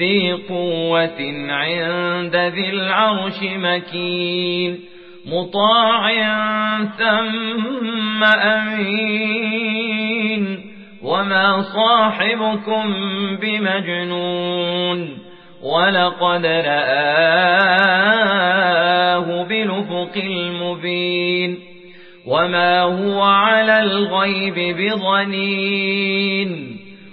ذي قوة عند ذي العرش مكين مطاع ثم أمين وما صاحبكم بمجنون ولقد رآه بلفق المبين وما هو على الغيب بضنين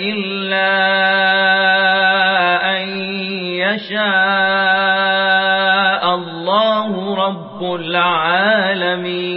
إلا أن يشاء الله رب العالمين